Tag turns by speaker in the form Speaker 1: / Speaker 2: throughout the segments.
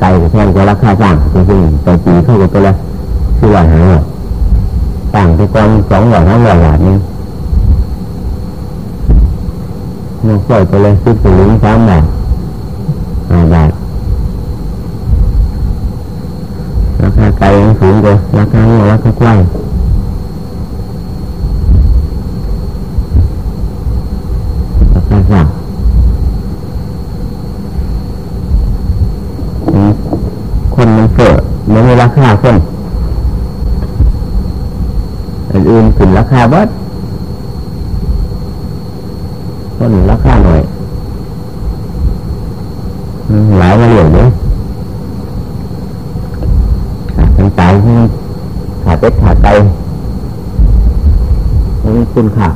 Speaker 1: ไก่แทนก็ราคาสร้างจริงๆต่อปีเข้ากับตัวละคือว่าหาต่างไปกองสองร้อยห้าร้อยบาทนี่เราปล่อยไปเลยซื้อปุ๋ยสามบาทห้าบาทราคาไก่ยังสูงกว่าราคาหัวราคาใกว้ราคาสร้างคนมันเฟ้อ มันมีราคาคนอื่นขึ้นราคาเบิดคนราคาหน่อยหลายมาเรื่อยมเลยขาดทั้งตายขาดเป็ดขาดไตนี่คุณขา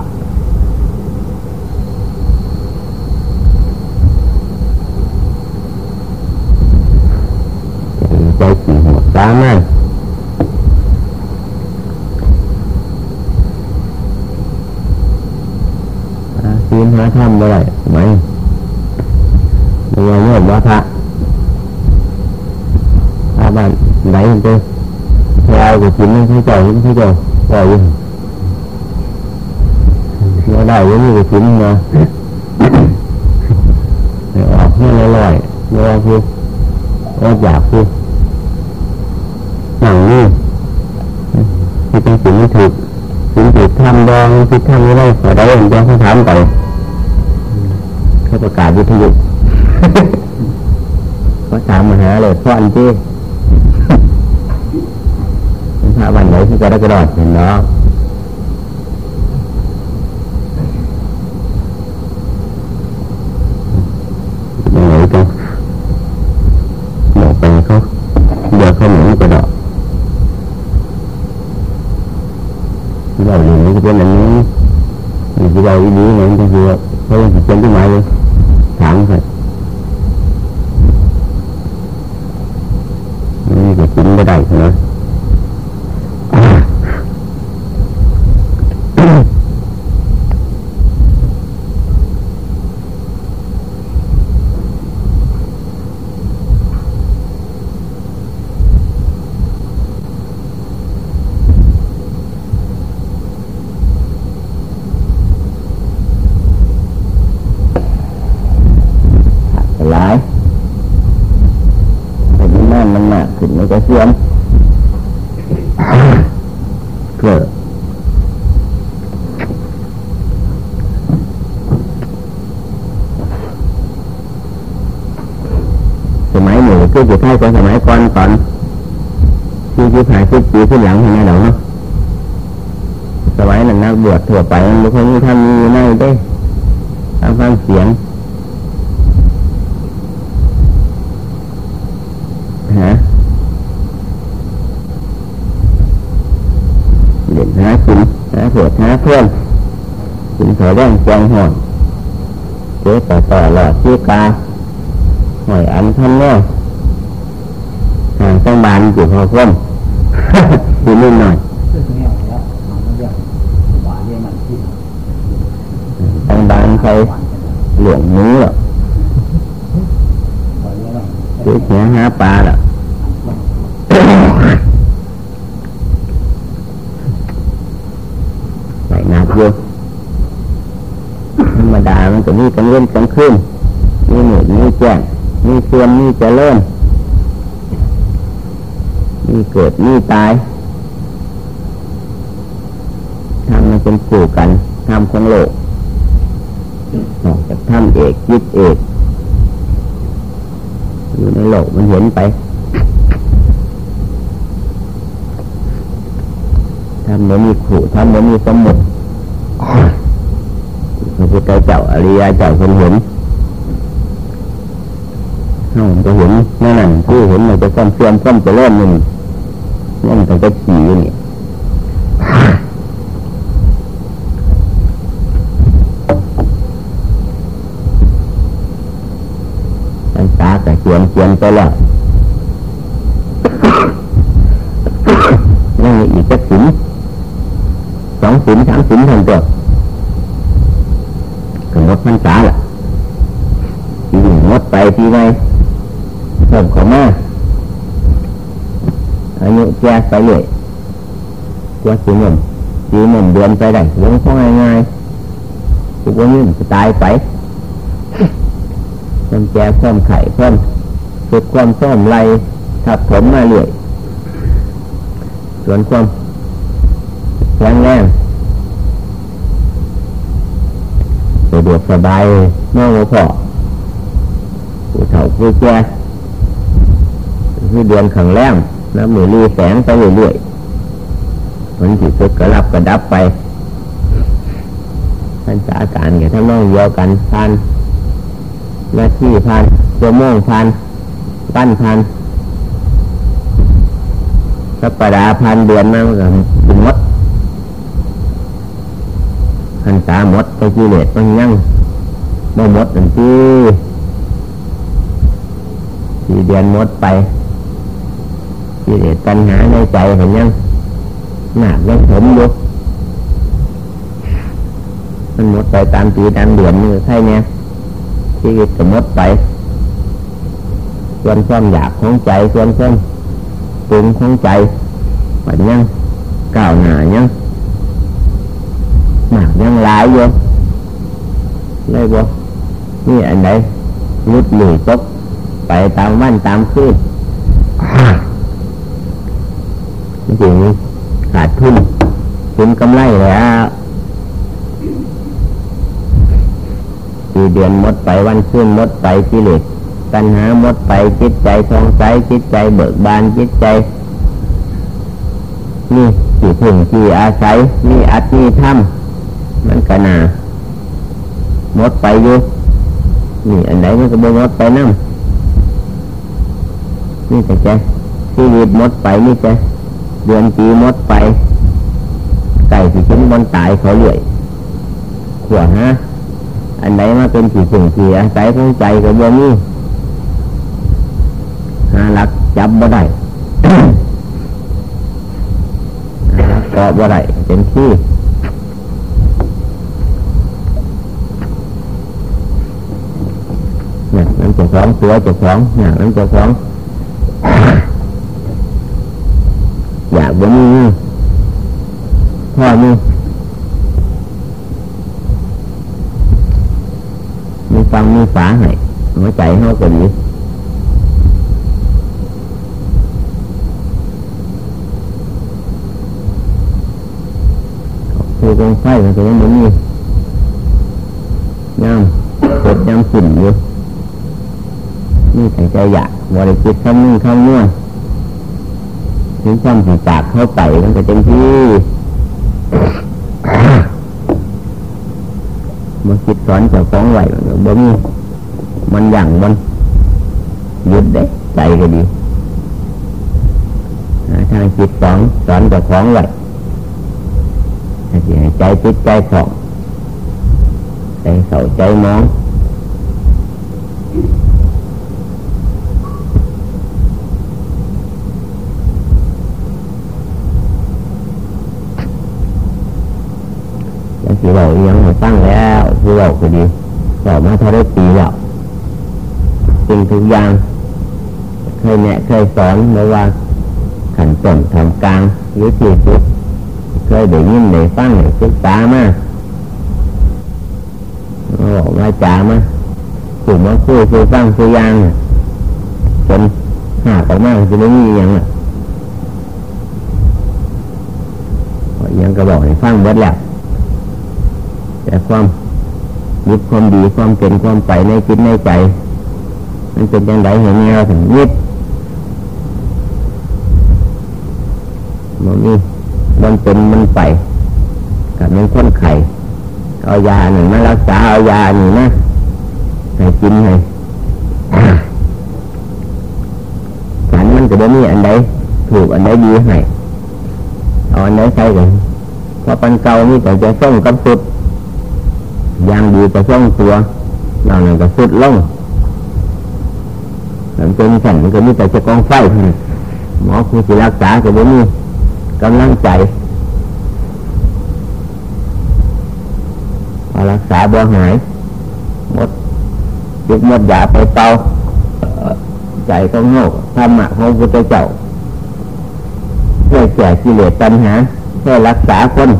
Speaker 1: ใจขี่หัวตามากซีนหาทำอะไรไหมมีอะไรเยอะว่าพระพระ บ้านไหนไปแพรกับกินไม่ใช่เจ้าใช่เจ้าปล่อยอยู่เราได้ยังมีกินมาออกให้ลอยๆลอคืออดอยากคือหนังนี่ที่เป็นสิ่งที่ถูกสิ่งที่ทำดองที่ทำไม่ได้แต่ได้เองเขาถามไปเขาประกาศวิทยุเขาถามมาหาเลยพ่ออันที่ พระวันไหนที่จะได้กระโดดเห็นเนาะยังไงกันบอกไปเขาเดี๋ยวเขาเหมือนกระโดดเราอยู่ในเป็นอันนี้อยู่ที่เราอีนี้เนี่ยมันคือเขายังเป็นต้นไม้เลยถามเขานี่ก็กินไม่ได้นะหลายแต่ที่นั่นมันหนักขึ้นมันก็เสื่อมเกิดสมัย หนึ่คือจุดท้าสมัยก่อนตอนที่ที่ถ่ายที่ปีที่หลังเห็นไหมเดี๋ยวเนาะสมัยนั้นนักบวชทั่วไปมันค่อยมีท่านมีไม่ได้ตามฟังเสียงฮะเด็กหาคุณหาเผื่อหาเพื่อนคุณถอยแดงแจงห่อนเจ๊ต่อต่อหลอดชี้กาหอยอันท่านแน่ห่างต้อง บานอยู่พอคว่ำดูนิดหน่อยต้องบานใครเหลืองมือหรอเจ๊เสียหาปลาหรอใส่นักอยู่ธรรมดามันก็มีกลางเว้นกลางคืนมีหนุนมีแจ้งมีเสื่อมมีเจริญ มีเกิดมีตายทำมันเป็นคู่กันทำของโลกนอกจากทำเอกยึดเอกอยู่ในโลกมันเห็นไปทำเหมือนมีขู่ทำเหมือนมีสมุดพระพุทธเจ้าอริยเจ้าคนเห็นเราจะเห็นนั่นนั่นที่เห็นมันจะความเสื่อมความเจริญนี่ นั่นมันจะขี่อยู่นี่ตาตาแต่เขียนเขียนไปแล้วนี่อีกสักสินสองสินสามสินเท่านั้นก็หมดพรรษาละทีนี้หมดไปทีไงเพิ่มข้ามา อายุแก่ไปเลยกว่าสีหนุ่มสีหนุ่มเดือนไปได้ลงข้าง่ายๆทุกวันนี้จะตายไปความแก่ความไข่ความสุดความส้มไรทับถมมาเรื่อยส่วนความแข็งแรงสะดวกสบายนอกพอผู้เฒ่าผู้แก่ที่เดือนขังแรง น้ำมือรีแสงไปเรื่อยๆมันจิตสุดก็รับกระดับไปท่านสาการกับท่านน้องเดียวกันพันหน้าที่พันชั่วโมงพันปั้นพันสัปดาห์พันเดือนมาก็ถึงมดพันสาหมดไปกิเลสมันยั่งบ่หมดอันที่สี่เดือนหมดไป กิเลสตัณหาในใจเห็นยังหนักยังผมยู่มันหมดไปตามปีตามเดือนนี่ใช่เนี่ยชีวิตก็หมดไป ส่วนความอยากของใจ ส่วนความปรุงของใจมันยังก้าวหน้ายังหนักยังหลายอยู่เลยบ่นี่อันไหนลุดหลุดตกไปตามวันตามคืน จริงขาดทุนทุนกำไรแล้วปีเดือนหมดไปวันขึ้นหมดไปกิเลสตัณหาหมดไปจิตใจทองใสจิตใจเบิกบานจิตใจนี่สี่ถึงสี่อาศัยนี่อัตนี่ถ้ำมันก็นาหมดไปอยู่นี่อันไหนมันก็บ่หมดไปนั่นี่แต่แกชีวิตหมดไปนี่แต่ เดือนปีมดไป ไก่ที่ชิ้นบนตายเขาเลื่อยขวฮะอันไหนมาเป็นสีสิ่งสีอาศัยของใจกับโยมีหาหลักจับบ่ได้เกาะบ่ได้เป็นที่เนี่ยนั่นจะสองตัวจะสองเนี่ยนั่นจะสองอยากบ่มีพ่อ มีมีฟังมีฝาให้หัวใจเขาก็ดีคือกองไฟมันก็ยังบ่มีย่ำกดย่ำสิ่นอยู่นี่แต่ใจอยากบริจิตคำนึงคำนวณถึงความสีจากเข้าไปมันก็เต็มที่ มันคิดสอนเจ้าของไหวมันบ่มีมันอย่างมันหยุดได้ใจก็ดีทางจิตสอนสอนจ้าของไหวใจติดใจสองใจเสาใจมองที่เรายังมาตั้งแล้วที่เรา ก็ดีเรามาเท่าได้ปีแล้วจริงทุกอย่างเคยแนะเคยสอนไม่ว่าขันต้นทำกลางหรือที่สุดเคยได้ยินได้ฟังได้ศึกษามาบอกมาจามาขู่มาคู่คือฟังคือยังจนหาออกมาจะไม่มีอย่างละยังก็บอกให้ฟังเบิดแล้วแต่ความ ยึดความดีความเป็นความไปในจิตในใจ มันเป็นยังไงเห็นแนวถึงยึดมันนี่มันเป็นมันไปกับมันค้นไข่เอายาหนึ่งมารักษาเอายาหนึ่งนะให้กินให้ฉันมันจะได้มีอันใดถูกอันใดดีให้เอาอันใดใช่กันเพราะปันเก่านี่แต่จะส่งกับสุด ยังดีก็ส่องตัวเราหนึ่งก็สุดลงหลังเป็นสั่นก็มีแต่จะกองไฟหมอผู้ศิรักษาก็ไม่มีกำลังใจพอรักษาบ่หายหมดยุกหมดยาไปเตาใจก็โง่ธรรมะของพุทธเจ้าเพื่อแก้กิเลสตัณหาเพื่อรักษาคน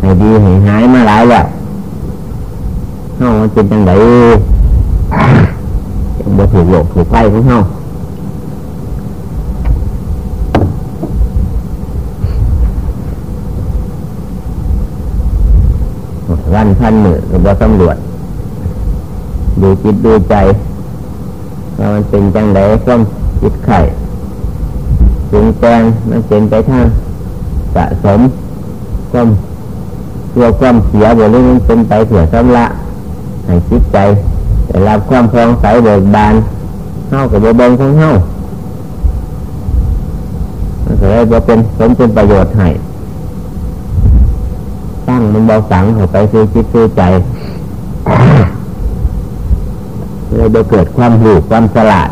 Speaker 1: ให้ดีให้หายมาหลายแล้ว เฮามันเป็นจังไดบ่ถูกโลกถูกไฟของเฮาวันพันหมื่นก็บ่ตำรวจดูจิตดูใจว่ามันเป็นจังไดความจิตไข่ปรุงแต่งมันเป็นไปทางสะสมความตัวความเสียบหรือมันเป็นไปเผื่อสำละ ให้จิตใจได้รับความพองใสเบิกบานเข้ากับเบงของเข้ามันก็เลยจะเป็นผลเป็นประโยชน์ให้ตั้งมันเบาสังเข้าไปซื้อจิตซื้อใจเลยจะเกิดความหูความฉลาด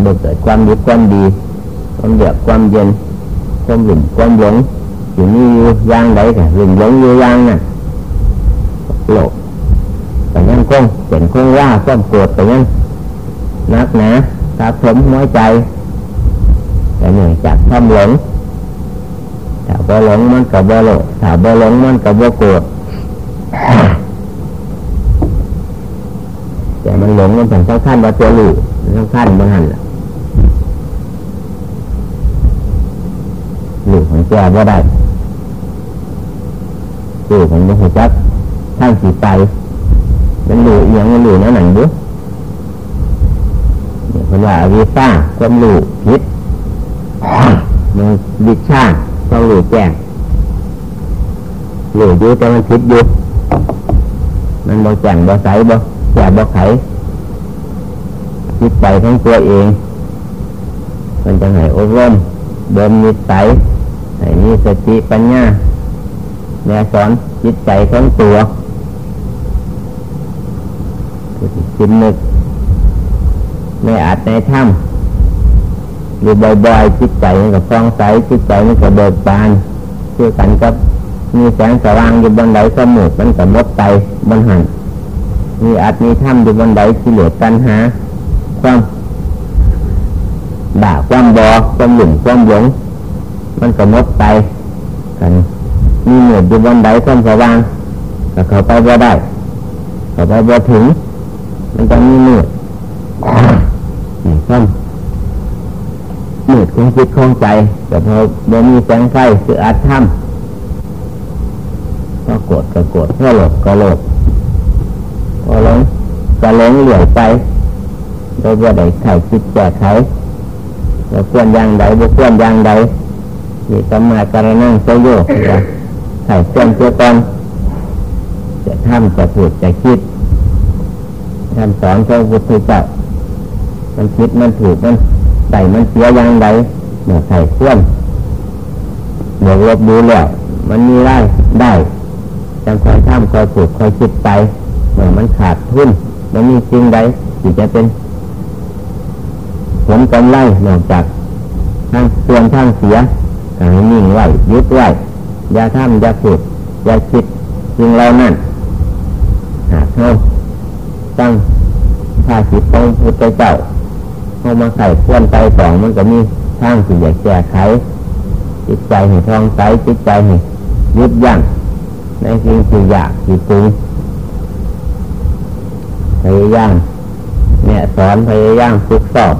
Speaker 1: เมื่อเกิดความดีความดี ความเดือดความเย็น ความหลุ่มความหลงอยู่นี่อยู่ย่างใดแต่หลุ่มหลงอยู่ย่างน่ะ โลกแต่ยังคงเห็นคงว่าความโกรธแต่ยังนักหนาตาผมน้อยใจแต่เนื่องจากความหลงถ้าบ่หลงมันกับบ่โลภถ้าบ่หลงมันกับบ่โกรธแต่มันหลงมันถึงขั้นว่าตัวลูขั้นมันหันละหลูของแก่ว่ได้ลูของมันหัวจัก ท่านสีไตมันหลูอย่างมันหลูนั่นหนังดูเนี่ยเพราะว่าวิซ่าความหลูพิษมันวิชาความหลูแจ้งหลูอยู่แต่มันพิษอยู่มันบ่แจ้งบ่ใสบ่แก่บ่ไขจิตใจของตัวเอง มันจะให้อบรมเดิมนิสัยให้มีสติปัญญาแนสอนจิตใจของตัว จิตนึกในอาจในถ้ำหรือบ่อยๆจิตใจมันก็ฟองใสจิตใจมันก็เบิกบานเชื่อกันกับมีแสงสว่างอยู่บนไหลสมุดมันก็มดไปบนหันมีอาจมีถ้ำอยู่บนไหลกิเหลสตัณหา ความด่าความบอความหลุ่มความหลงมันก็มดไปกันมีเหนืออยู่บนใดความสว่างแต่เขาไปบ่ได้เขาไปบ่ถึง มันจะมีเหนือความเหนือของจิตของใจแต่พอบ่มีแสงไฟคืออัดถ้ำก็กดก็กดพอหลบก็หลบพอหลงก็หลงเหลี่อยไปโดยว่าได้ไขคิดแก้ไขว่าควรอย่างใดบ่ควรอย่างใดนี่สมาการนั่งโซโยกไข่ควรเพื่อตอนจะทำจะพูดจะคิด ทำสอนพระพุทธเจ้ามันคิดมันถูกมันใส่มันเสียอย่างใดเมื่อไข่วรเมื่อลบดูแล้วมันมีได้ได้จังคอยทำคอยผูกคอยคิดไปเมื่อมันขาดทุนมันมีจริงใดที่จะเป็นผลกำไรนอกจากทั้งส่วนทั้งเสียให้นิ่งไหวยึดไหวอย่าทำอย่าพูดอย่าคิดสิ่งเหล่านั้นหากเขาตั้ง ท่าจิตของพุทธเจ้าเข้ามาใส่ควนใจสองมันก็มีทางที่อยากแก้ไข จิตใจให้ท่องใสจิตใจให้ยึดยั่งในสิ่งที่อยากที่ปรุงพยายามเนี่ยสอนพยายามฝึกสอบ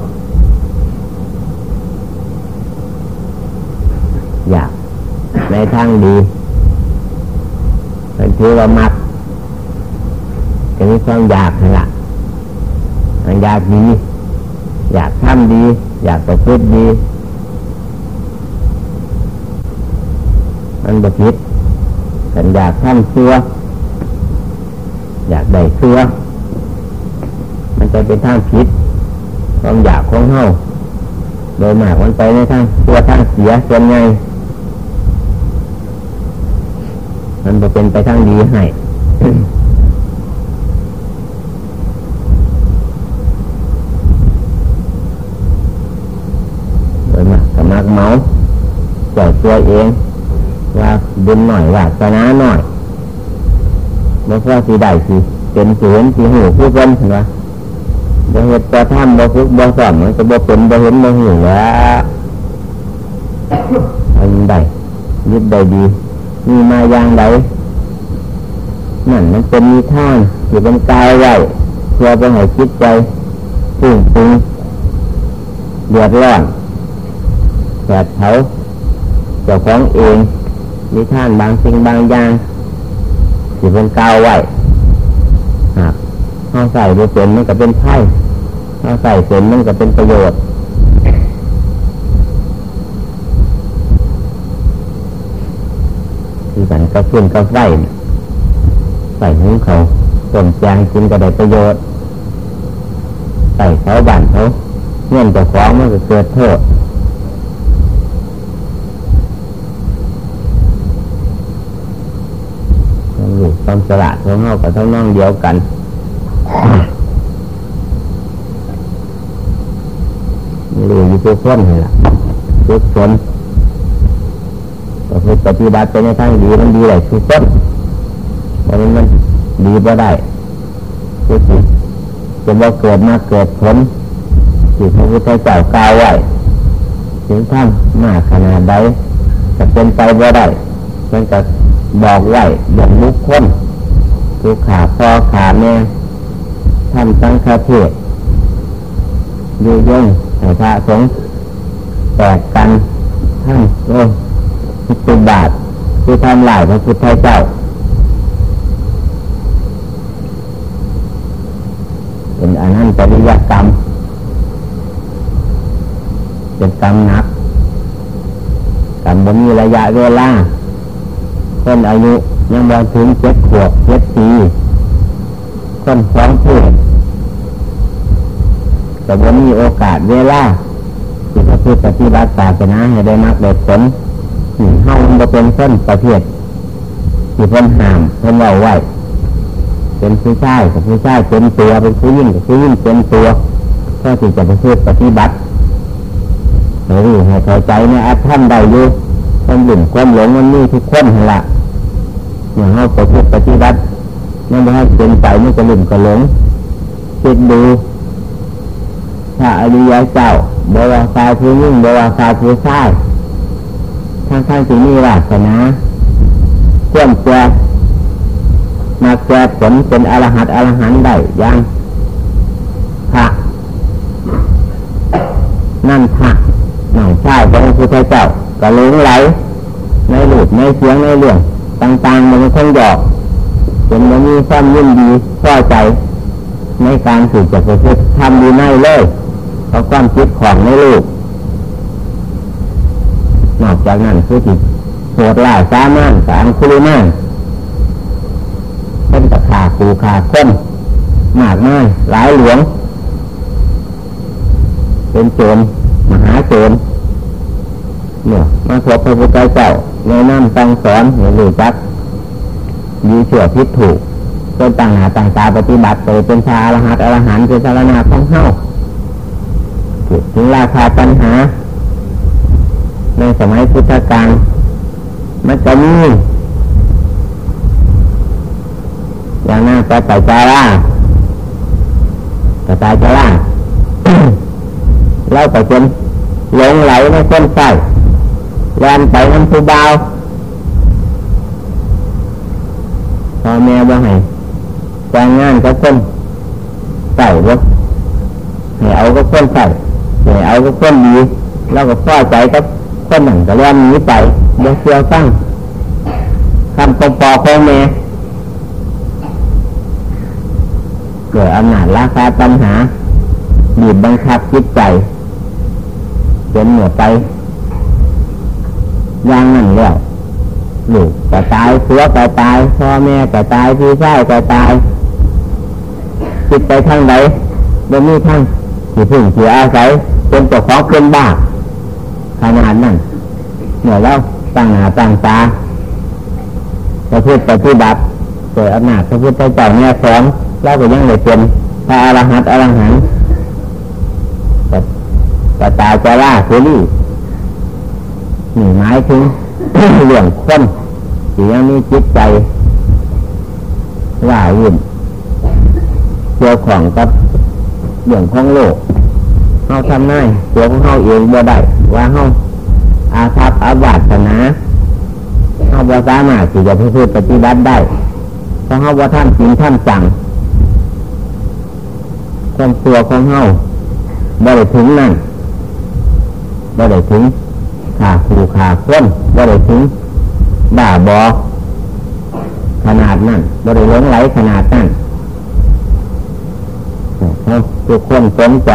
Speaker 1: อยากในทางดีเป็นที่ว่ามักจะมีความอยากนั่นแหละ อยากดี อยากทำดี อยากประพฤติดี มันบพิษฉันอยากทำเชื่ออยากได้เชื่อมันจะเป็นทางผิดความอยากของเฮาโดยมากมันไปในทางตัวทางเสียส่วนใหญ่มันจะเป็นไปทางดีให้โดยมากสมักเมาเจ้าตัวเองว่าบุญหน่อยว่าชนะหน่อยเมื่อพ่อสีได้สิเป็นสืนสีหูผู้คนเห็นไหมบ่เหตุบ่ทำบ่ฝึกบ่สอนมันก็บ่เป็นบ่เห็นบ่หิวแล้วอันใดยึดใดดี มีมาอย่างใดนั่นมันเป็นมีท่างอยู่เป็นกายไว้เพื่อไปให้คิดใจปุ่งปุงเดือดร้อน แผดเผาเจ้าของเองมีท่านบางสิ่งบางอย่างอยู่เป็นกาวไว้หากเขาใส่ไปเป็นมันก็เป็นไพ่เขาใส่เป็นมันก็เป็นประโยชน์ที่สันก็ขึ้นก็ไฟใส่หุ้งเขาต้มแจงกินก็ได้ประโยชน์ใส่เขาบ้านเขาเงื่อนจะฟ้องมันก็เกิดโทษลูก ความสละของเขากับทั้งน้องเดียวกัน รู้อยู่ตัวคนนี่แหละทุกคนก็คือปฏิบัติไปในทางดีมันดีเลยทุกคนมันมันดีก็ได้ทุกสิ่งจะว่าเกิดมาเกิดผลที่พระพุทธเจ้ากล่าวไว้ถึงท่านมากขนาดใดจะเป็นไปบ่ได้มันจะ บอกไว้อย่างมุกคนทุกขาพ่อขาแม่ท่านตั้งคาเทศอยู่ย่งให้พระสงฆ์แตกกันท่านโอ้พุบาทคือทำลายพระพุทธเจ้าเป็นอันนั้นปริยกรรมเป็นกรรมนักกรรมบนมีระยะเวลา คนอายุยังบอถึงเจ็ดขวบเจ็ดปีคนสองเพศแต่วันมีโอกาสเวลาที่พระพุทธปฏิบัติศาสนาให้ได้นักได้ผลหนึ่งห้องมันเป็นคนประเภทที่เพิ่นห้ามเพิ่นเล่าไว้เป็นผู้ชายกับผู้ชายเป็นตัวเป็นผู้ยิ่งกับผู้ยิ่งเป็นตัวก็ที่จะพูดปฏิบัติห้รู้ให้เข้าใจในอัตท่านใดอยู่ความหลุ่มความหลงมันมีทุกคนหันละ อย่างเราไปพูดปฏิบัตินั่นไม่ให้เป็นไปไม่จะลุ่มก็หลงคิดดูถ้าอริยเจ้าบวาคาผู้ยิ่งบวาคาผู้ชายทั้งทั้งที่มีวาสนาเพื่อนเจอมาเจอผลเป็นอรหัตอรหันได้ยังพระนั่นพระหน่องชายพระพุทธเจ้าก็หลงไหลในหลุดในเสียงในเรื่อง ต่างๆมันคงหยอกเป็นมันมีความยินดีพอใจ ในการสืบจากประพฤติทำดีในเลยเพราะความคิดของในลูกนอกจากนั้นคือที่โหดล่าสามานสามคุริมานเป็นตะขาคูขาค้นมากมายหลายหลวง เป็นโจรมหาโจรเนี่ยมาพบพระพุทธเจ้า ในน้ำตังสอนให้รู้จักดีเชื่อพิษถูกจนต่างหาต่างตาปฏิบัติไปเป็นชาอรหัตอรหันเป็นสารนาของเฮาถึงราคาปัญหา ในสมัยพุทธกาลมันจะมีอย่างน่าจะใส่จาร่ากระจายจาร่าเล่าไปจนหลงไหลในเส้นใส่ แลนไปน้ำผู้เบาพอแม่บ่ให้จ้างงานก็คนใส่บ่ให้เอาก็คนใส่ให้เอาก็คนดีแล้วก็พอใจก็คนหนึ่งก็แล่นหนีไปเดี๋ยวเสียวตั้งคำปอปอของแม่เกิดอำนาจราคาปัญหาบีบบังคับจิตใจจนเหนือไป อย่างนั้นแล้วลูกก็ตายเสือก็ตายพ่อแม่ก็ตายพี่ชายก็ตายจิตไปทางไหนบ่มีทางที่พึ่งที่อาศัยเป็นตัวของเกินบ้าขนาดนั้นเมื่อเราตั้งหน้าตั้งตาประพฤติปฏิบัติเกิดอำนาจพระพุทธเจ้าเนี่ยสอนเราก็ยังเลยเป็นพระอรหันต์อรหันต์แต่ตาจะล่าคือนี่ นี่หมายถึงเรื่องคนที่ยังมีจิตใจว่าวุ่นเกี่ยวของกับเรื่องของโลกเฮาทำได้ตัวของเฮาเองบ่ได้ว่าเฮาอาภัพอาบาสนาเฮาบ่สามารถที่จะพูดปฏิบัติได้เพราะเฮาบ่ท่านจริงท่านจังความตัวของเฮาบ่ได้ถึงนั่นบ่ได้ถึง ขาครูขาค้นบ่ได้ถึงด่าบอขนาดนั้นบ่ได้หลงไหลขนาดนั้นทุกคนสนใจ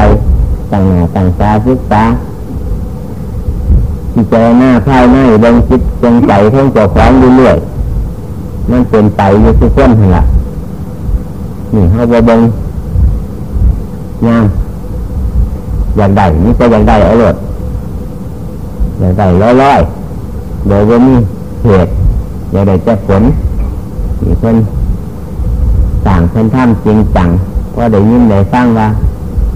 Speaker 1: ต่างหน้าต่างตาศึกษาที่เจอหน้าภายในดวงจิดวงใจทั้งเจ้าของเรื่อยๆมันเป็นไปอยู่ทุกคนหันละนี่เขาบงงามอย่างใดนี่ก็อยางใดเอาเลย อย่างใดร้อยๆโดยว่ามีเหตุอย่างใดจะผลนี่เพิ่นต่างเพิ่นทำจริงจังก็ได้ยินได้ฟังว่า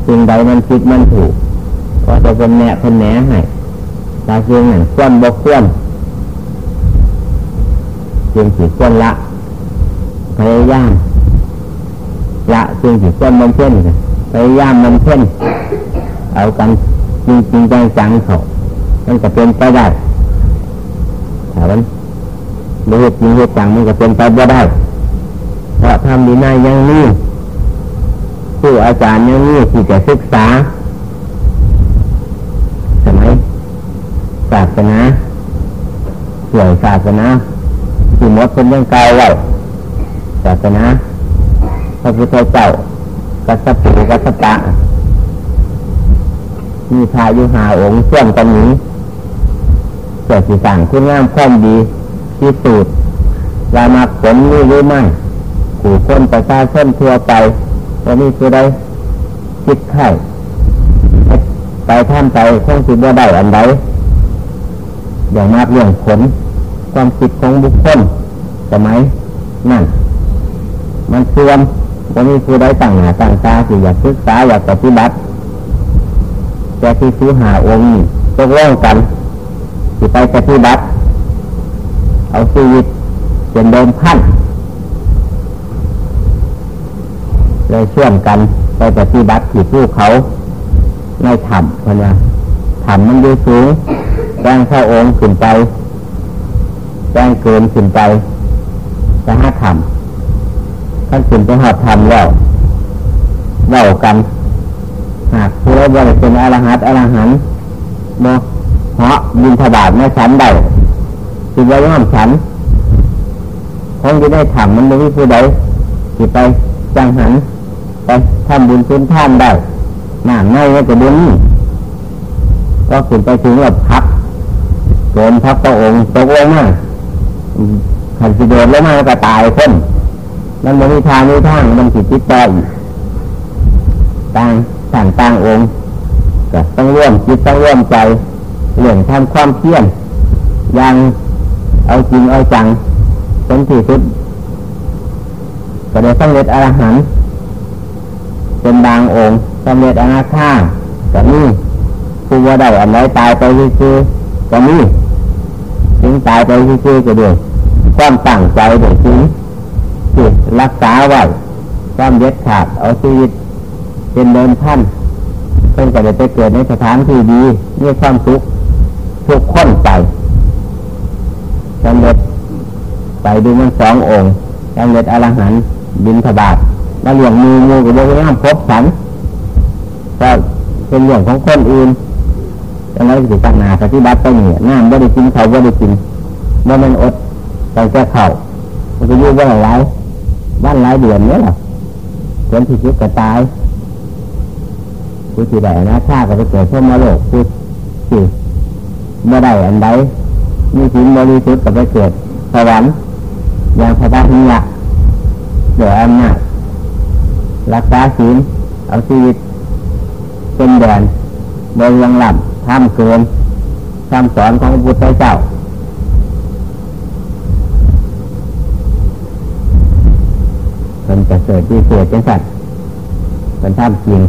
Speaker 1: สิ่งใดมันคิดมันถูกก็จะเป็นแหนเป็นแหนให้ตาเชียงหนึ่งควนบกควนเชียงสีควนละพยายามละเชียงสีควนมันเช่นพยายามมันเช่นเอากันจริงจริงจังจังเขา มันจะเป็นไปได้แต่มันดูเหตุจริงเหตุจังมันจะเป็นไปไม่ได้ เพราะทำดีนายยังนี้ผู้อาจารย์ยังนี้ที่จะศึกษาสมัยศาสนาเกี่ยวศาสนาที่มดเป็นยังเก่าไว้ศาสนาพระพุทธเจ้ากัสปุกัสตะมีพายุหาองค์เชื่อมกันนี้ เกิดสีสั่งคุณงามความดีที่สุดลามาผลนี้หรือไม่ผู้คนประชาชนทั่วไปตอนนี้คือได้คิดไข่ไปท่านไปคงคิดว่าได้อันใดอย่างมากเรื่องผลความคิดของบุคคลสมัยนั่นมันเสื่อมวันนี้คือได้ต่างหาต่างตาที่อยากศึกษาอยากปฏิบัติแต่ที่ซื้อหาองค์ตกลงกัน ที่ไปปฏิบัติเอาชีวิตเป็นเดิมพันเลยเชื่อมกันไปปฏิบัติที่ผู้เขาในธรรมเพราะว่าธรรมมันดูสูงแจ้งเข้าองค์ขึ้นไปแจ้งเกินขึ้นไปจะห้าธรรมท่านขึ้นไปหาธรรมแล้วเล่ากัน หากผู้ใดเป็นอรหัตอรหันต์โม เหาะยินทบาทไม่ฉันได้คือว่าย่อมฉันคงจะได้ธรรมมันไม่มีผู้ใดที่ไปจังหันไปทำบุญคุณท่านได้หน้าง่ายก็จะบุญก็ขึ้นไปถึงแบบพักโดนพักพระองค์ตกลงมาขันสิโดนแล้วมาก็ตายคนมันไม่มีทางมีทางมันผิดจิตใจต่างต่างต่างองค์ก็ต้องร่วมจิตต้องร่วมใจ เรื่องทำความเพียรยังเอาจริงเอาจังจนที่สุดก็ได้สำเร็จอรหันต์เป็นบางองค์สำเร็จอนาคาก็มีผู้ว่าได้อันไรตายไปคือก็มีถึงตายไปคือก็ด้วยความตั้งใจเด็กจริงที่รักษาไว้ความเย็ดขาดเอาชีวิตเป็นเดินท่านเพิ่งจะได้ไปเกิดในสถานที่ดีมีความสุข ทุกคนไปสำเร็จไปดูมันสององค์สำเร็จอรหันต์บินทบาทมาเลี้ยงมือมือกับเรื่องน้ำพบฉันก็เป็นเรื่องของคนอื่นดังนั้นสิตั้งนาปฏิบัติไปเนี่ยน้ำไม่ได้กินเขาไม่ได้กินเมื่อมันอดไปแค่เข่ามันจะยุ่ว่าอะไรบ้านหลายเดือนเนี้ยหรอจนที่สุดก็ตายผู้ที่ได้นะชาก็ไปเกิดเพิ่มมาโลกผู้ที่ เมื่อได้อันใดมีสิ่งบริสุทธิ์ก็ไปเกิดสวรรค์อย่างพระบาทิยะเดี๋ยวอำนาจรักษาศีลเอาชีวิตเป็นแดนโดยยังหลับทำเกินคำสอนของพระพุทธเจ้าเป็นจะเกิดที่เกิดจังสัตว์เป็นท่ามจริง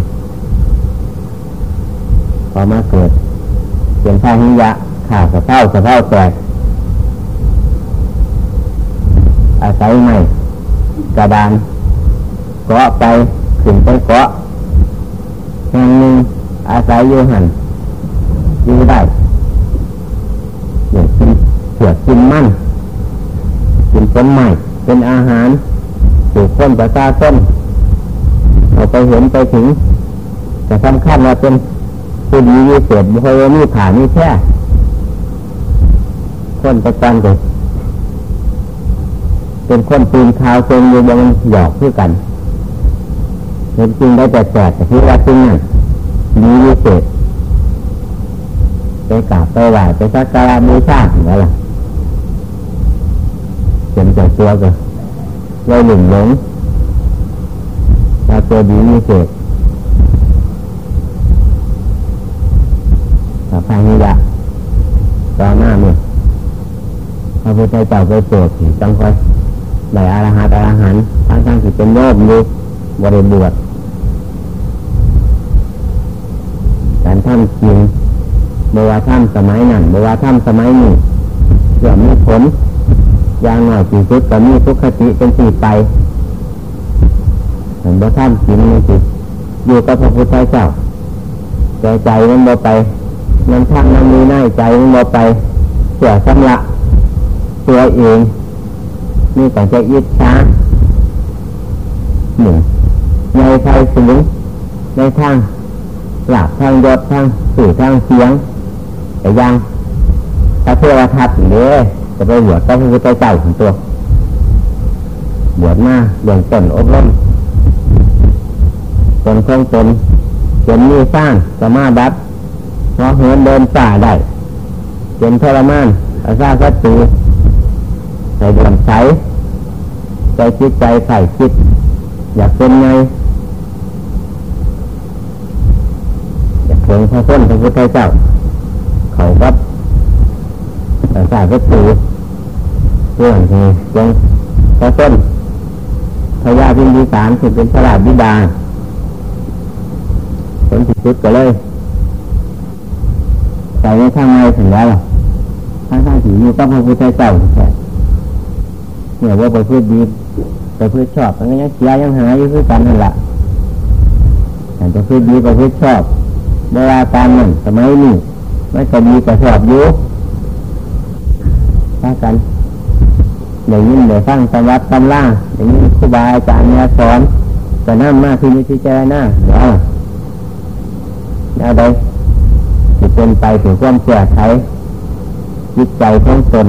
Speaker 1: พอมาเกิด เปลี่ยนท่าหิยะขาดสะเพ้าสะเพ้าแตกอาศัยใหม่กระดานเกาะไปขึ้นไปเกาะแห่งหนึ่งอาศัยอยู่หันอยู่ได้อย่างกินเผือกกินมั่นกินผลใหม่เป็นอาหารถูกคนประชาชนเราไปเห็นไปถึงแต่สำคัญว่าเป็น ผู้ดีวิเศษบุคคลนี้ผ่านนี่แค่คนประจันก็เป็นคนปีนขาวเชิงอยู่บนหยอกเพื่อกันเห็นจริงได้แต่แจกแต่ที่ว่าจริงนั่นดีวิเศษไปกราบไปไหว้ไปสักการะบูชาอย่างไรล่ะเป็นใจตัวก็เลยหลุ่มหลงว่าตัวดีวิเศษ ถ้าพายยะต่อหน้าเนี่ยพระพุทธเจ้าไปโปรดจังคอยได้อรหัตอรหันทั้งทั้งที่เป็นโยมอยู่บริบวชการทำจริงบว่าทำสมัยนั้นบว่าทำสมัยนี้เกี่ยมีผลอย่างหน่อยสี่สุดก็มีทุกขติเป็นสี่ไปเห็นบ่ทำจริงนี่สิอยู่กับพระพุทธเจ้าใจใจมันบ่ไป มันทำมันมีหน้าใจมันบ่ไปเสียสำละตัวเองนี่แต่จะอิจฉาหนึ่งในไทยสูงในทางหลับทางยศทางสื่อทางเสียงแต่ยังพระเทวทัตเลยจะไปบวชก็คือใจใจของตัวบวชมาเบื้องต้นอบรมตนคงตนจนมีสร้างสมาบัติ พราะเหินเดินป่าได้เป็นทรมานอาซาสัตตูใส่เดือมใสใจคิดใจไข่คิด อยากเป็นไง อยากเพ่งพระพุทธพระพุทธเจ้า เขาก็อาซาสัตตูเรื่องที่จงพระต้นพญาพิมพิสารคือเป็นพระราชบิดาผลที่สุดก็เลย ใส่ในทางในถึงแล้วทางทางที่อยู่ก็พระพุทธเจ้าแค่เนี่ยว่าไปพฤติดีไปพฤติชอบมันก็ยังเสียยังหายอยู่คือกันนั่นแหละแต่ประพฤติดีไปพฤติชอบเวลาการนั่นสมัยนี้ไม่ก็ดีก็ชอบอยู่ถ้ากันอย่างนี้เดี๋ยวฟังตำรับตำล่าอย่างนี้ครูบาอาจารย์เนี่ยสอนแต่นั่นมากที่นี่ที่เจรน้าเดี๋ยวแนวใดจะ เป็นไปถึงความเสียหายจิตใจของตน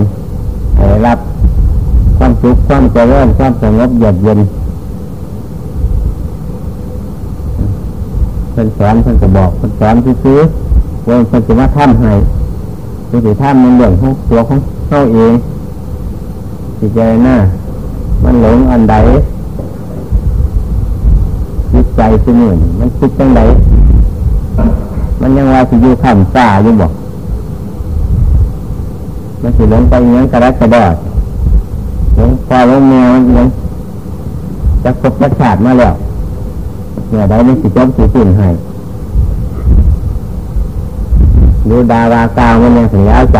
Speaker 1: ให้รับความสุขความเจริญความสงบเยือกเย็นเพิ่นสอนเพิ่นจะบอกเพิ่นสอนซื้อเพิ่นเพิ่นจะมาทำให้เพิ่นจะทำในเรื่องของตัวของเขาเองจิตใจหน้ามันหลงอันใดจิตใจสิหนึ่งมันคิดจังใด มันยังว่าสิอยู่ขันตาอยู่บอกมันสิหลงไปยังกระดักกระดอดหลงพอหลงแมวมันยังจะครบประชาติมาแล้วเนี่ยได้ไม่สิจมสิสิ้นให้ดูดาวากาวมันยังถึงแล้วใจ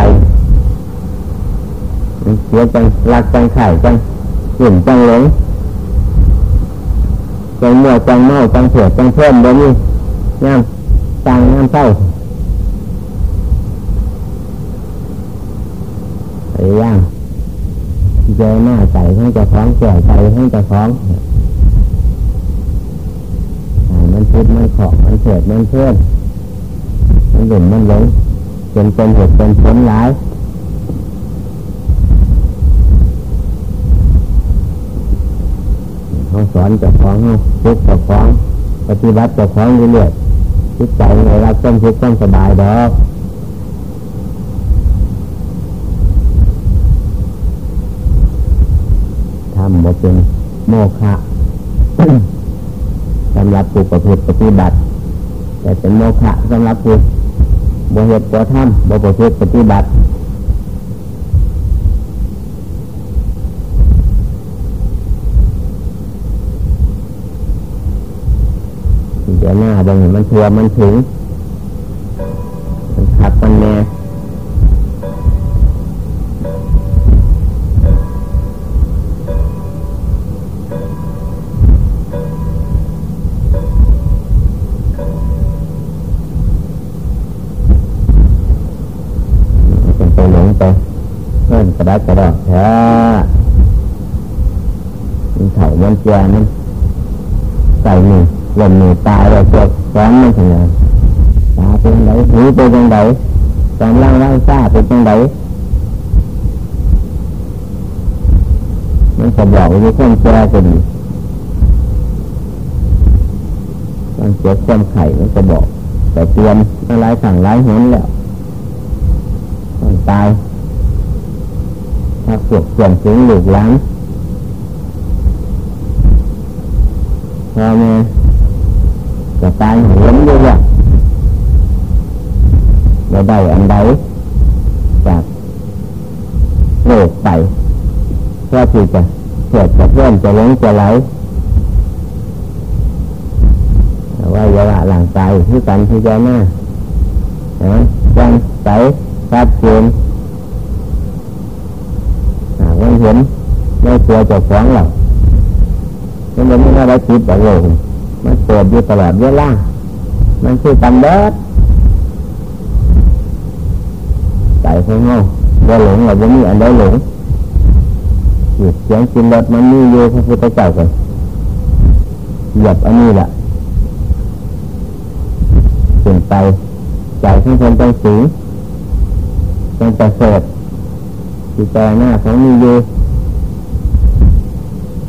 Speaker 1: เสียจังรักจังไข่จังหยุ่นจังหลงจังเมื่อจังเมาจังเถื่อจังเพิ่มเดี๋ยวนี้ย่า งตังย่างเศร้าไอ้ย่างเจอหน้าใจให้งจะคล้องแก่ใจให้งจะคล้องมันพุดมันขอบมันเถิดมันเพื่อนมันหยุ่นมันหลงเป็นเป็นเหตุเป็นผลร้ายเขาสอนจะคล้องฝึกจะคล้อง ปฏิบัติจะคล้องเรื่อยๆ จิตใจในรับต้นทุกข์ต้นสบายดอกทำบ่เป็นโมฆะสำหรับผู้ประพฤติปฏิบัติ แต่เป็นโมฆะสำหรับผู้บ่เหตุบ่ทำบ่ประพฤติปฏิบัติ เดี๋ยวหน้าบางมันทัวมันถึง มันขัดมันแน่กระดักกระดอกแท้มันเถ่ามันแก่มันใส่หนึ่ง ล่นหนึ่งตายแล้วเจ็บซ้อนไมันถึงไงตาเป็นไงหูเป็นยังไงกำลังร่างซาเป็นยังไงมันจะบอกว่าคนแก่ก็ดีมันเจ็บความไข่มันจะบอก แต่เตรียมอะไรสั่งร้ายหนแล้วมันตายถ้าปวดส่วนสูงหลุดล้างพอแม่ จะตายเห็นด้วยว่าเราได้อันใดจากโลกไปเพื่อที่จะเกิดจะเพื่อนจะล้งจะไหลว่าเยาวะหลังใจที่กันที่เจ้าหน้าเห็นไหมจังใสชัดเจนหากมันเห็นไม่ตัวจะฟ้องหรอกมันไม่ได้ได้คิดแต่โลก มันเปิดอยู่ตลอดเวลา มันคือกันเด็ดใจของเราบ่หลงเราบ่มีอันใดหลงหยุดเสียงกินรถมันมีอยู่พระพุทธเจ้ากันหยับอันนี้แหละขึ้นไปใจของคนต้องสูงต้องประเสริฐจิตใจหน้าของมีอยู่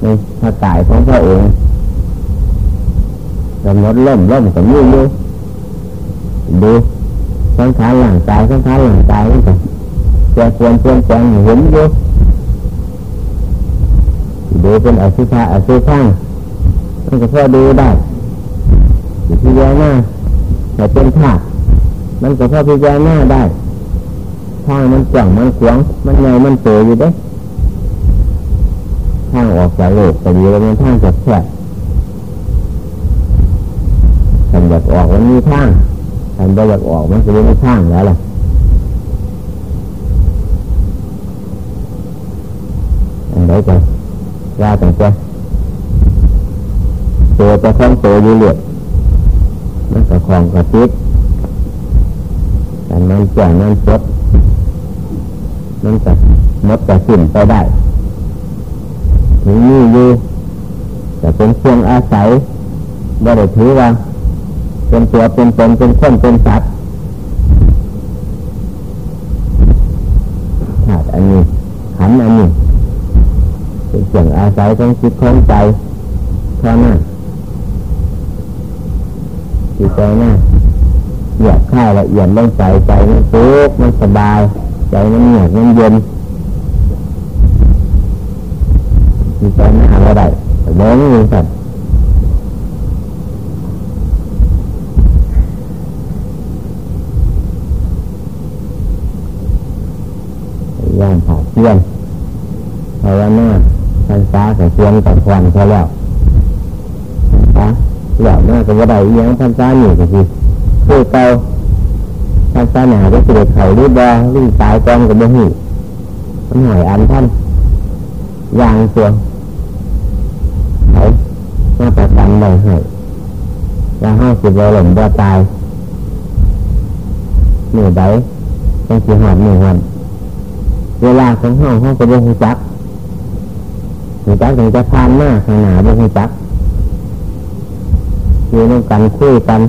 Speaker 1: ในพระกายของพระองค์ กำหนดล่มล่มกับมีอยู่ดูสังขารหลังกายสังขารหลังกายนี่ก็จะควรควรแปลงเห็นอยู่ดูเป็นอสุภะอสุข้างมันก็พอดูได้ที่เยอะหน้าแต่เป็นธาตุมันก็พอพิจารณาได้ทางมันจังมันขวางมันไงมันเตอยู่เด้ทางออกจากโลกแต่ดีแล้วมันทางจับแคบ ทำอยากออกมันมีทางทำไม่อยากออกมันจะไม่มีทางแล้วล่ะอันไหนกันว่าแต่จะตัวจะคล้องตัวอยู่เรื่อยมันก็คลองกระติดแต่มันแจ่มันสดมันจะมดจะสิ้นไปได้ถึงนี่อยู่แต่เป็นเครื่องอาศัยไม่ได้ถือว่า เป็นตัวเป็นตนเป็นคนเป็นสัตว์ธาตุอันนี้ขันอันนี้เป็นเครื่งอาศัยของจิตของใจเท่านั้นจิตใจน่ะเหยียบข้าวละเอียดลงใจใจมันสุขมันสบายใจมันเหนียวมันเย็นจิตใจน่าเราได้เล้งอยู่สัตว์ ย่างผ่าเทียนภาวนาทันฟ้ากับเทียนกับควันเขาแล้วฟ้าเหล่าน้าก็ว่าได้ยังทันฟ้าหนีก็คือคือเก่าทันฟ้าหนาก็คือเขาหรือบอวิ่งตายกองกับบ่หูมันหายอันท่านยางตัวเขาหน้าประกันได้ให้แล้วห้าสิบโลหล่มบ่ตายหนึ่งใดต้องเสียหอดหนึ่งวัน เวลาของห้องห้องก็บ่หูจักหูจักถึงจะพานมากขนาดบ่หูจักอยู่ในกันคุยกัน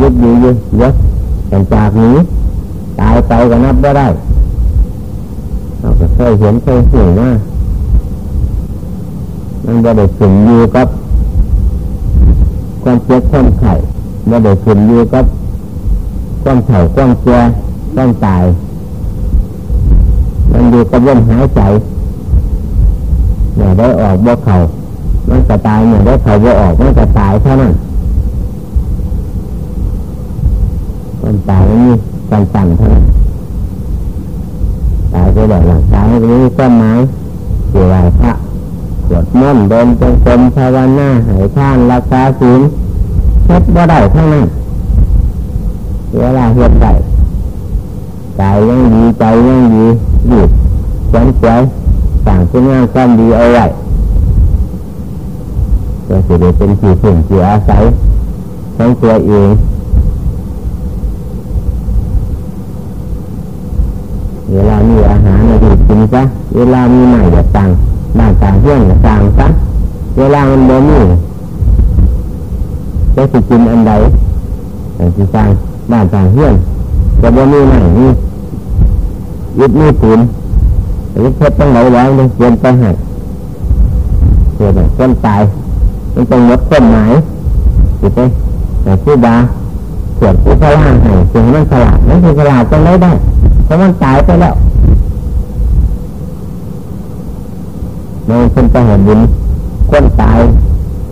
Speaker 1: ยึดอยู่ยึดยศกันจากนี้ตายไปก็นับไม่ได้เราก็เคยเห็นเคยเห็นว่ามันจะได้ขึ้นอยู่กับความเจ็บความไข่ไม่ได้ขึ้นอยู่กับความเข่าความเจ็บความตาย อยู่กับลมหายใจเนี่ยได้ออกบ่เข่ามันจะตายเนี่ยได้เข่าบ่ออกมันจะตายเท่านั้นมันตายนี่การสั่งเท่านั้นตายไปแบบหลังตายนี้ต้นไม้เกี่ยวกับพระสวดมนต์เดินจงกรมภาวนาหายท่านรักษาศีลเฮ็ดบ่ได้เท่านั้นเวลาเฮ็ดได้กายยังดีใจยังดีหยุด เฉยเฉยสั่งคุณงานความดีเอาไว้จะจะได้เป็นที่พึ่งที่อาศัยของตัวเองเวลามีอาหารมาดูกินซะเวลามีใหม่จะต่างบ้านต่างเพื่อนจะต่างกันเวลามันบ่มีจะสิกินอันใดแต่สิสร้างบ้านต่างเพื่อนจะบ่มีใหม่มียึดมีปูน ยึดเพชรต้องไหลแรงต้องเปลี่ยนไปให้เกิดคนตายมันต้องลดต้นไม้สิไปแต่ผู้บาเกิดผู้พลาดให้ถึงมันฉลาดนั่นคือฉลาดจะได้ได้เพราะมันตายไปแล้วในคนไปเห็นบุญคนตาย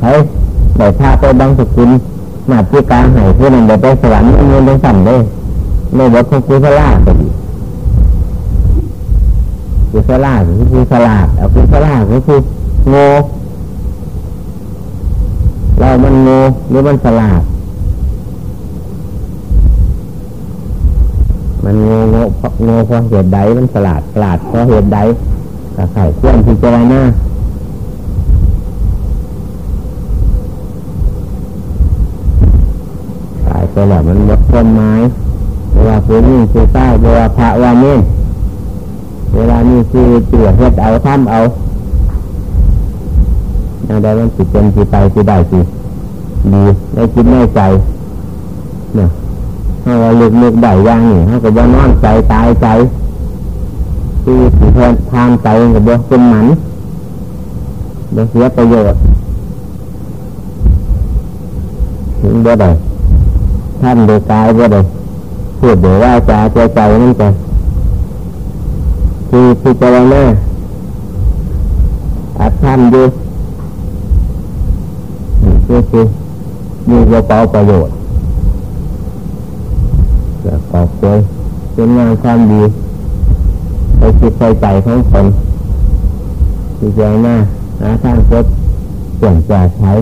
Speaker 1: ใช้ได้พาไปบังสกุลมาที่การให้เพื่อนเดินไปสวรรค์เงินได้สั่นเลยในบทของคุสลาก็ดี คุสลาคือคุสลาเอาคุสลาคือคือโง่เรามันโง่หรือมันสลาด มันโง่โง่โง่เพราะเหตุใดมันสลาดสลาดเพราะเหตุใดก็ไข่ควรพิจารณาตายไปแล้วมันหมดต้นไม้เวลาพื้นนี่คือใต้เวลาพระวานี่ เวลานี่คือเตือเฮ็ดเอาทำเอาอะไรมันสิเป็นสิไปสิได้สิดีได้คิดได้ใจเนี่ยถ้าเราลือกลือกได้ย่างนี่ถ้าก็บ่นอนใจตายใจคือสิเพิ่นทานใจกับบ่เป็นหมันบ่เสียประโยชน์ถึงบ่ได้ท่านโดยกายบ่ได้พูดโดยว่าจาใจใจนั่นจะ คือพิจารณาอัดทำดูคือคือมีกระเป๋าประโยชน์แล้วก็เคยเป็นงานความดีไปคิดใส่ใจของคนที่เจหน้าหาทางเพื่อเปลี่ยนแปลใช้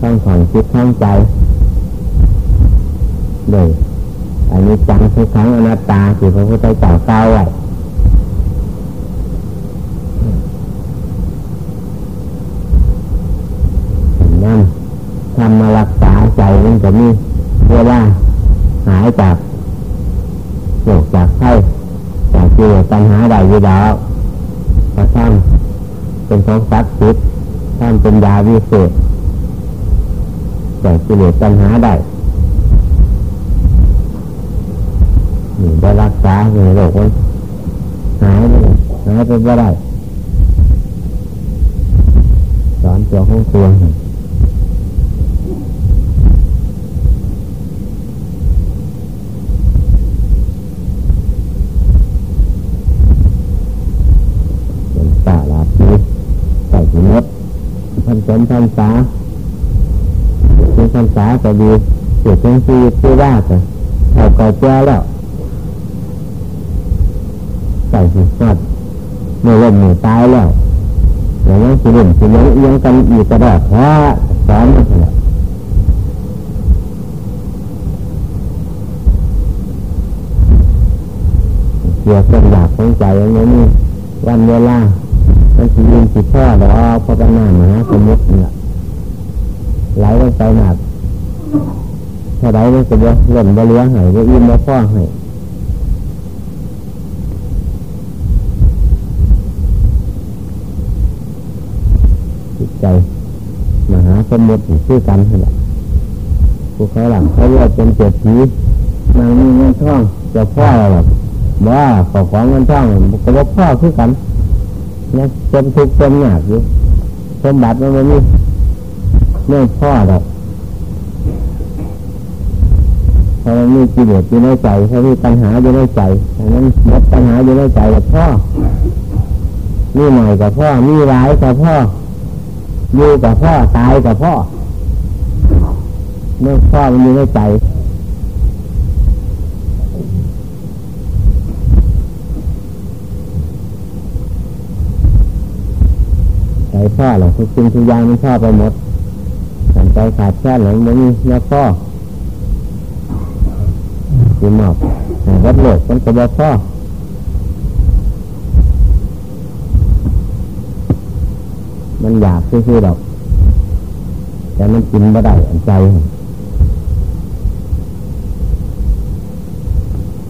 Speaker 1: ทั้งของคิดทั้งใจเลยอันนี้จังทุกครั้งอนัตตาที่พระพุทธเจ้าเล่าไว้นั่นทำมารักษาใจ มันจะมีเวลาหายจากโรคจากไข้จากเกี่ยวปัญหาใดอยู่แล้วพระท่านเป็นของศักดิ์สิทธิ์ท่านเป็นยาวิเศษแต่กิเลสปัญหาได้นี่ได้รักษาในโรคมันหายไปหายไปไม่ได้สอนตัวของตัว สมพรรษาเป็นพรรษาก็ดีเกิดเป็นชีวิตที่ว่าก็เอาก่อแจ้าแล้วใส่หัวเมื่อลมเมื่อตายแล้วอย่างนั้นสิเล่นสิเลี้ยงเอียงกันอยู่ตลอดเพราะสอนมาแล้วเกี่ยวกับอยากของใจอย่างนี้วันเวลา มันสิยินสิพ่อดอกพอกันหน้าหมาสมุติเนี่ยไหลลงไปหนักถ้าไหลมันจะบ่หล่นบ่เลี้ยงให้บ่อิ่มบ่พ่อให้จิตใจมหาสมุติชื่อกันนี่แหละผู้เขาหลังเขาเรียกเป็นเจ็ดผีนางมีเงินท่องจะพ่อหรอกว่าขอของเงินท่องก็บ่พ่อคือกัน เนี่ยเป็นทุกข์เป็นยากอยู่สมบัติมันไม่มีไม่พ่อหรอกพอมันมีกิเลสอยู่ในใจพอมีปัญหาอยู่ในใจดังนั้นหมดปัญหาอยู่ในใจกับพ่อมีหน่อยกับพ่อมีร้ายกับพ่ออยู่กับพ่อตายกับพ่อเมื่อพ่อมันอยู่ในใจใจ พ่อหรอกทุกสิ่งทุกอย่างมันพ่อไปหมดหันใจขาดแค่หลงมันมีเนื้อพ่อคือหมอบวัดโลกมันก็บอกพ่อมันอยากซื่อๆดอก แต่มันกินไม่ได้อันใจ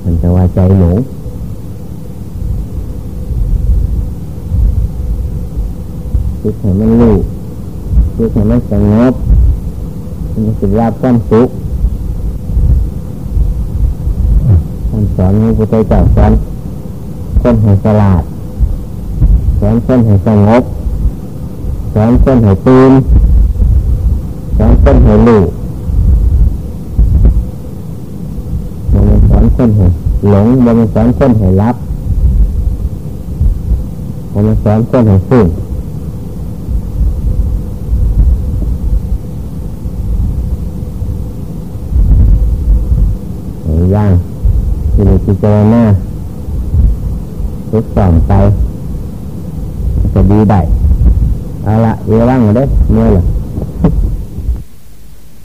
Speaker 1: มันจะว่าใจหนู ฝึกให้มันรู้ฝึกให้มันสงบมันสิรับความสุขท่านสอนมีพุทธเจ้าสอนคนให้ฉลาดสอนคนให้สงบสอนคนให้ตื่นสอนคนให้รู้มันสอนคนให้หลงมันสอนคนให้รับมันสอนคนให้ฟุ้ง ย่างที่เราพิจารณาทุกต่อไปจะดีได้เอาละเวล่างเด้เมื่อไหร่